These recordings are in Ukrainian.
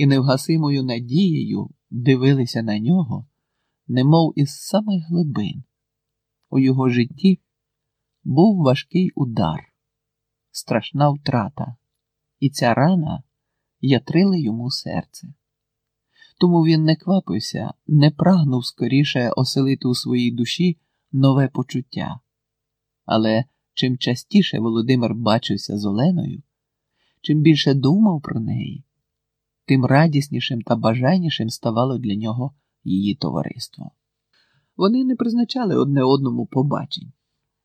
і невгасимою надією дивилися на нього, немов із самих глибин. У його житті був важкий удар, страшна втрата, і ця рана ятрила йому серце. Тому він не квапився, не прагнув скоріше оселити у своїй душі нове почуття. Але чим частіше Володимир бачився з Оленою, чим більше думав про неї, тим радіснішим та бажайнішим ставало для нього її товариство. Вони не призначали одне одному побачень.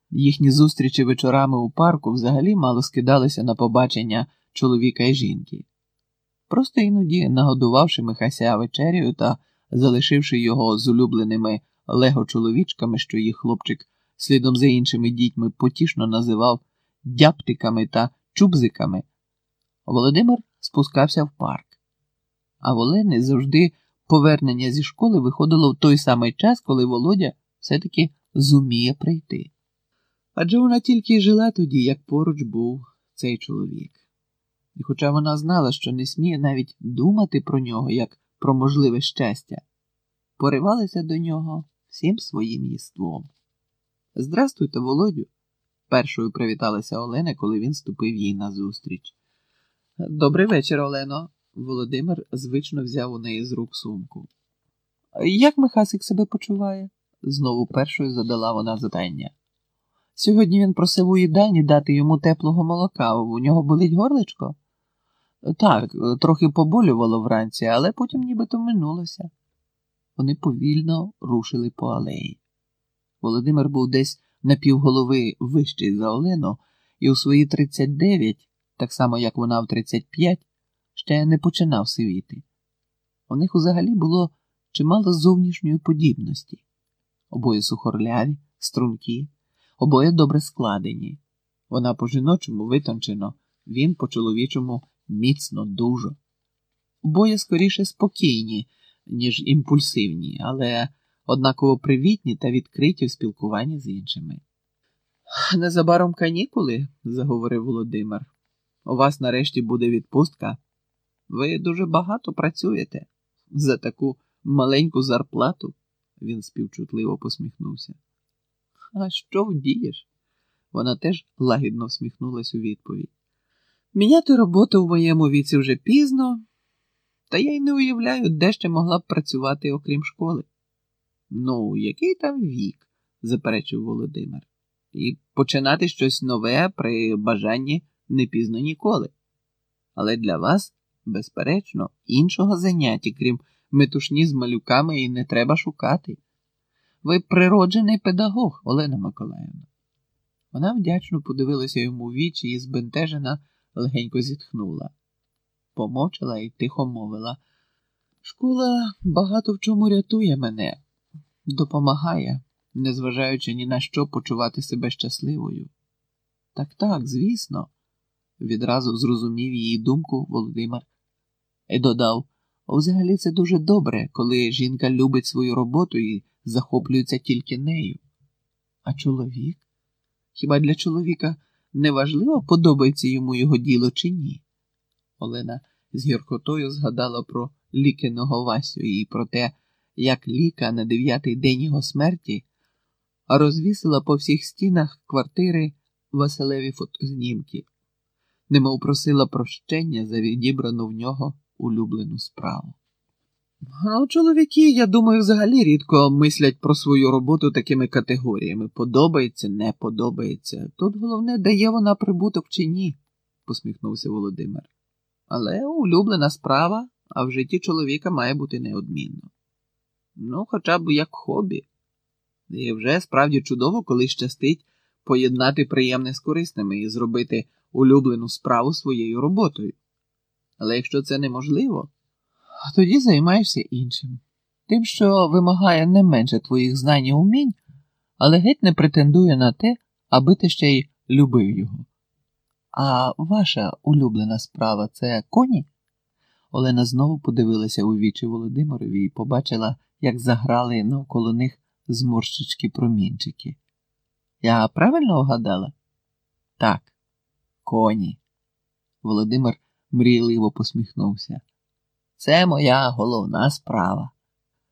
Їхні зустрічі вечорами у парку взагалі мало скидалися на побачення чоловіка і жінки. Просто іноді, нагодувавши Михася вечерю та залишивши його з улюбленими лего-чоловічками, що їх хлопчик слідом за іншими дітьми потішно називав дяптиками та чубзиками, Володимир спускався в парк. А в Олени завжди повернення зі школи виходило в той самий час, коли Володя все-таки зуміє прийти. Адже вона тільки й жила тоді, як поруч був цей чоловік. І хоча вона знала, що не сміє навіть думати про нього як про можливе щастя, поривалася до нього всім своїм єством. Здрастуйте, Володю, першою привіталася Олена, коли він ступив їй назустріч. Добрий вечір, Олено. Володимир звично взяв у неї з рук сумку. Як Михасик себе почуває? знову першою задала вона задання. Сьогодні він просив у їдальні дати йому теплого молока. У нього болить горличко? Так, трохи поболювало вранці, але потім нібито минулося. Вони повільно рушили по алеї. Володимир був десь на півголови вищий за Олену, і у свої 39, так само як вона в 35, ще не починав сивіти. У них взагалі було чимало зовнішньої подібності. Обоє сухорляві, стрункі, обоє добре складені. Вона по жіночому витончено, він по чоловічому міцно, дуже. Обоє скоріше спокійні, ніж імпульсивні, але однаково привітні та відкриті в спілкуванні з іншими. Незабаром канікули, заговорив Володимир. У вас нарешті буде відпустка. Ви дуже багато працюєте за таку маленьку зарплату, він співчутливо посміхнувся. А що вдієш? Вона теж лагідно всміхнулась у відповідь. Міняти роботу в моєму віці вже пізно, та я й не уявляю, де ще могла б працювати, окрім школи. Ну, який там вік, заперечив Володимир, і починати щось нове при бажанні не пізно ніколи. Але для вас, безперечно, іншого заняття, крім метушні з малюками, і не треба шукати. Ви природжений педагог, Олена Миколаївна. Вона вдячно подивилася йому в вічі і збентежена легенько зітхнула, помовчала і тихо мовила. Школа багато в чому рятує мене, допомагає, незважаючи ні на що почувати себе щасливою. Так, так, звісно, відразу зрозумів її думку Володимир і додав: взагалі це дуже добре, коли жінка любить свою роботу і захоплюється тільки нею. А чоловік? Хіба для чоловіка неважливо, подобається йому його діло чи ні? Олена з гіркотою згадала про лікиного Васю і про те, як ліка на дев'ятий день його смерті розвісила по всіх стінах квартири Василеві фотознімки, немов просила прощення за відібрану в нього улюблену справу. А чоловіки, я думаю, взагалі рідко мислять про свою роботу такими категоріями подобається, не подобається. Тут головне, дає вона прибуток чи ні, посміхнувся Володимир. Але улюблена справа, а в житті чоловіка має бути неодмінно. Ну, хоча б як хобі. І вже справді чудово, коли щастить поєднати приємне з корисними і зробити улюблену справу своєю роботою. Але якщо це неможливо, тоді займаєшся іншим, тим, що вимагає не менше твоїх знань і умінь, але геть не претендує на те, аби ти ще й любив його. А ваша улюблена справа це коні? Олена знову подивилася у вічі Володимирові і побачила, як заграли навколо них зморщички промінчики. Я правильно огадала? Так, коні. Володимир мрійливо посміхнувся. Це моя головна справа.